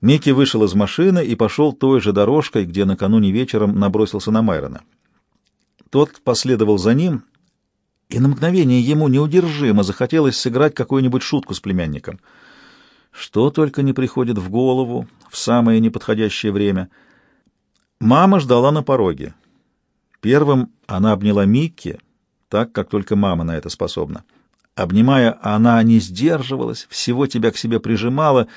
Микки вышел из машины и пошел той же дорожкой, где накануне вечером набросился на Майрона. Тот последовал за ним, и на мгновение ему неудержимо захотелось сыграть какую-нибудь шутку с племянником. Что только не приходит в голову в самое неподходящее время. Мама ждала на пороге. Первым она обняла Микки, так, как только мама на это способна. Обнимая, она не сдерживалась, всего тебя к себе прижимала.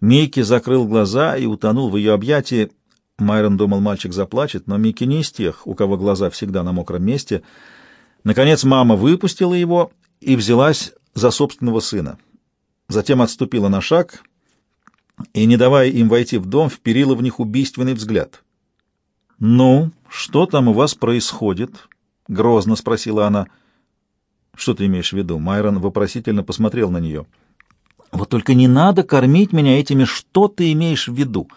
Микки закрыл глаза и утонул в ее объятии. Майрон думал, мальчик заплачет, но Микки не из тех, у кого глаза всегда на мокром месте. Наконец мама выпустила его и взялась за собственного сына. Затем отступила на шаг и, не давая им войти в дом, вперила в них убийственный взгляд. «Ну, что там у вас происходит?» — грозно спросила она. «Что ты имеешь в виду?» Майрон вопросительно посмотрел на нее. «Вот только не надо кормить меня этими «что ты имеешь в виду?»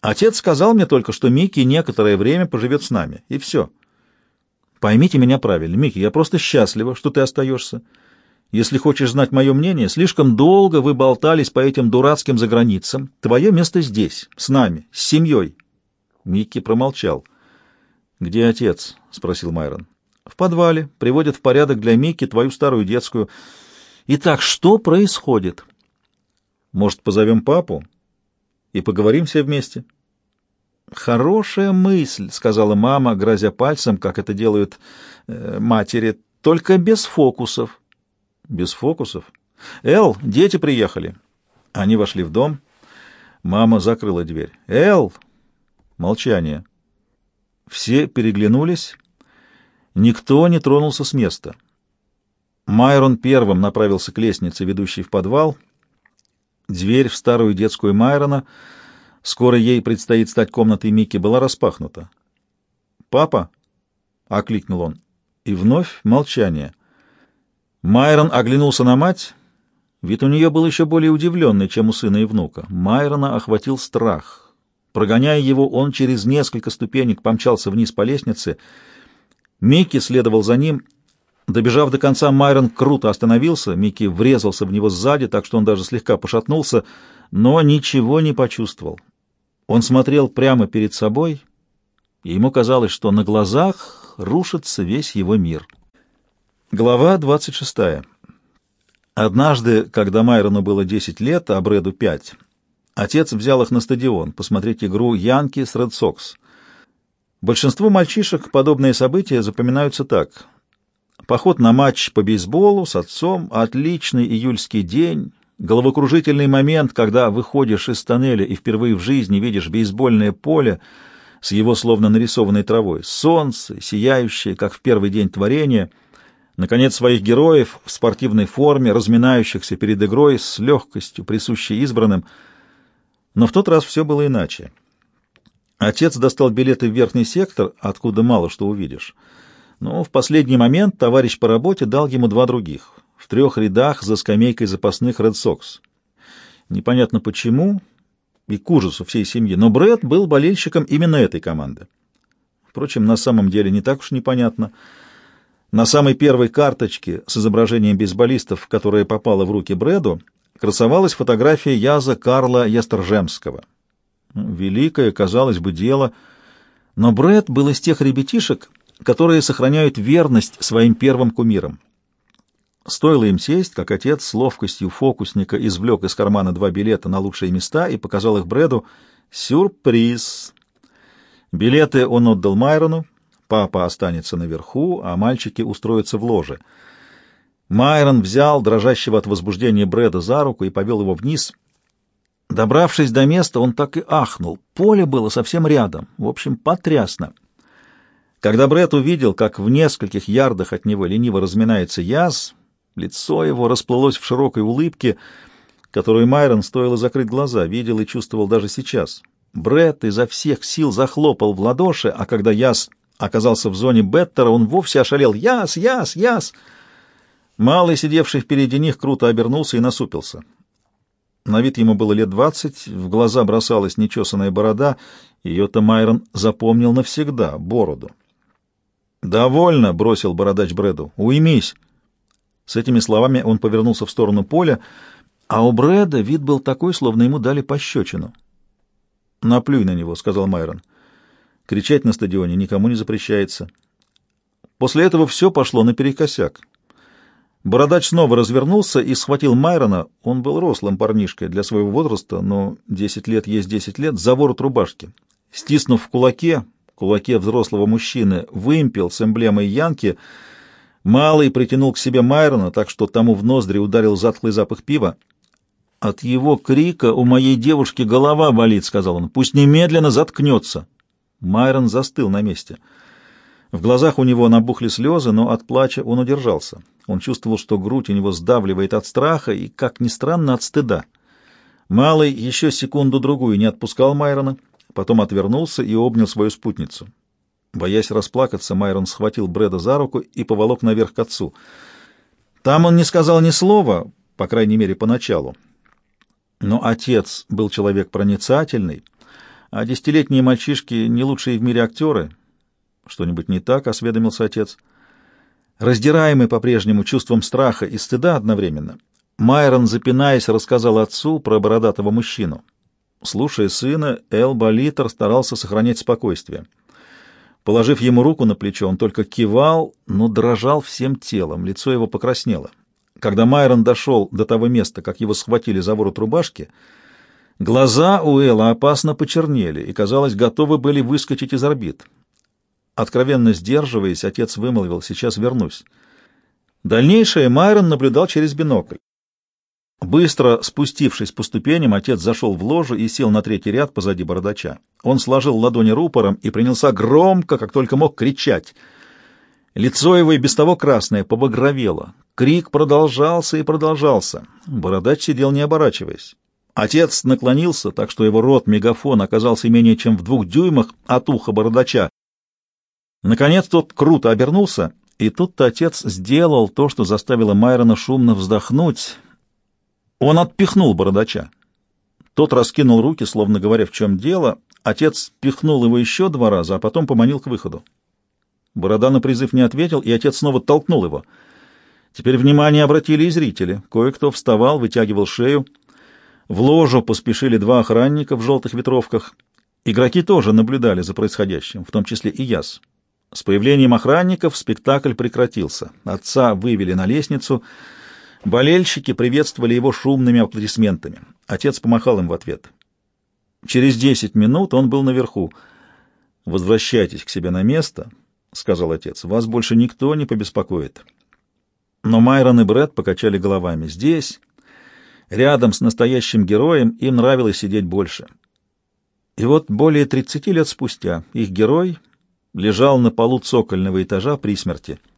Отец сказал мне только, что Микки некоторое время поживет с нами, и все. Поймите меня правильно, Микки, я просто счастлива, что ты остаешься. Если хочешь знать мое мнение, слишком долго вы болтались по этим дурацким заграницам. Твое место здесь, с нами, с семьей. Микки промолчал. «Где отец?» — спросил Майрон. «В подвале. Приводят в порядок для Микки твою старую детскую. Итак, что происходит?» «Может, позовем папу и поговорим все вместе?» «Хорошая мысль», — сказала мама, грозя пальцем, как это делают э, матери, — «только без фокусов». «Без фокусов?» «Эл, дети приехали». Они вошли в дом. Мама закрыла дверь. «Эл!» Молчание. Все переглянулись. Никто не тронулся с места. Майрон первым направился к лестнице, ведущей в подвал. Дверь в старую детскую Майрона, скоро ей предстоит стать комнатой Микки, была распахнута. «Папа!» — окликнул он. И вновь молчание. Майрон оглянулся на мать. Вид у нее был еще более удивленный, чем у сына и внука. Майрона охватил страх. Прогоняя его, он через несколько ступенек помчался вниз по лестнице. Микки следовал за ним. Добежав до конца, Майрон круто остановился. Микки врезался в него сзади, так что он даже слегка пошатнулся, но ничего не почувствовал. Он смотрел прямо перед собой, и ему казалось, что на глазах рушится весь его мир. Глава 26. Однажды, когда Майрону было 10 лет, а Брэду 5, Отец взял их на стадион посмотреть игру Янки с Ред Сокс. Большинству мальчишек подобные события запоминаются так. Поход на матч по бейсболу с отцом, отличный июльский день, головокружительный момент, когда выходишь из тоннеля и впервые в жизни видишь бейсбольное поле с его словно нарисованной травой, солнце, сияющее, как в первый день творения, наконец, своих героев в спортивной форме, разминающихся перед игрой с легкостью, присущей избранным — но в тот раз все было иначе. Отец достал билеты в верхний сектор, откуда мало что увидишь. Но в последний момент товарищ по работе дал ему два других, в трех рядах за скамейкой запасных Ред Сокс. Непонятно почему, и к ужасу всей семьи, но Брэд был болельщиком именно этой команды. Впрочем, на самом деле не так уж непонятно. На самой первой карточке с изображением бейсболистов, которая попала в руки Брэду, красовалась фотография Яза Карла Ясторжемского. Великое, казалось бы, дело, но Брэд был из тех ребятишек, которые сохраняют верность своим первым кумирам. Стоило им сесть, как отец с ловкостью фокусника извлек из кармана два билета на лучшие места и показал их Брэду. Сюрприз! Билеты он отдал Майрону, папа останется наверху, а мальчики устроятся в ложе — Майрон взял дрожащего от возбуждения Брэда за руку и повел его вниз. Добравшись до места, он так и ахнул. Поле было совсем рядом. В общем, потрясно. Когда Брэд увидел, как в нескольких ярдах от него лениво разминается яз, лицо его расплылось в широкой улыбке, которую Майрон, стоило закрыть глаза, видел и чувствовал даже сейчас. Брэд изо всех сил захлопал в ладоши, а когда яз оказался в зоне Беттера, он вовсе ошалел. «Яз! Яз! Яз!» Малый, сидевший впереди них, круто обернулся и насупился. На вид ему было лет двадцать, в глаза бросалась нечесанная борода, ее-то Майрон запомнил навсегда, бороду. «Довольно!» — бросил бородач Брэду. «Уймись!» С этими словами он повернулся в сторону поля, А у Брэда вид был такой, словно ему дали пощечину. «Наплюй на него», — сказал Майрон. «Кричать на стадионе никому не запрещается». После этого все пошло наперекосяк. Бородач снова развернулся и схватил Майрона, он был рослым парнишкой для своего возраста, но десять лет есть десять лет, за ворот рубашки. Стиснув в кулаке, кулаке взрослого мужчины, вымпел с эмблемой Янки, Малый притянул к себе Майрона, так что тому в ноздри ударил затхлый запах пива. «От его крика у моей девушки голова болит», — сказал он. «Пусть немедленно заткнется». Майрон застыл на месте. В глазах у него набухли слезы, но от плача он удержался. Он чувствовал, что грудь у него сдавливает от страха и, как ни странно, от стыда. Малый еще секунду-другую не отпускал Майрона, потом отвернулся и обнял свою спутницу. Боясь расплакаться, Майрон схватил Брэда за руку и поволок наверх к отцу. Там он не сказал ни слова, по крайней мере, поначалу. Но отец был человек проницательный, а десятилетние мальчишки — не лучшие в мире актеры. Что-нибудь не так, — осведомился отец. Раздираемый по-прежнему чувством страха и стыда одновременно, Майрон, запинаясь, рассказал отцу про бородатого мужчину. Слушая сына, Эл Болитер старался сохранять спокойствие. Положив ему руку на плечо, он только кивал, но дрожал всем телом, лицо его покраснело. Когда Майрон дошел до того места, как его схватили за ворот рубашки, глаза у Элла опасно почернели и, казалось, готовы были выскочить из орбит. Откровенно сдерживаясь, отец вымолвил «сейчас вернусь». Дальнейшее Майрон наблюдал через бинокль. Быстро спустившись по ступеням, отец зашел в ложу и сел на третий ряд позади бородача. Он сложил ладони рупором и принялся громко, как только мог, кричать. Лицо его и без того красное побагровело. Крик продолжался и продолжался. Бородач сидел, не оборачиваясь. Отец наклонился, так что его рот-мегафон оказался менее чем в двух дюймах от уха бородача. Наконец тот круто обернулся, и тут-то отец сделал то, что заставило Майрона шумно вздохнуть. Он отпихнул бородача. Тот раскинул руки, словно говоря, в чем дело. Отец пихнул его еще два раза, а потом поманил к выходу. Борода на призыв не ответил, и отец снова толкнул его — Теперь внимание обратили и зрители. Кое-кто вставал, вытягивал шею. В ложу поспешили два охранника в желтых ветровках. Игроки тоже наблюдали за происходящим, в том числе и Яс. С появлением охранников спектакль прекратился. Отца вывели на лестницу. Болельщики приветствовали его шумными аплодисментами. Отец помахал им в ответ. Через десять минут он был наверху. «Возвращайтесь к себе на место», — сказал отец. «Вас больше никто не побеспокоит». Но Майрон и Брэд покачали головами. Здесь, рядом с настоящим героем, им нравилось сидеть больше. И вот более тридцати лет спустя их герой лежал на полу цокольного этажа при смерти —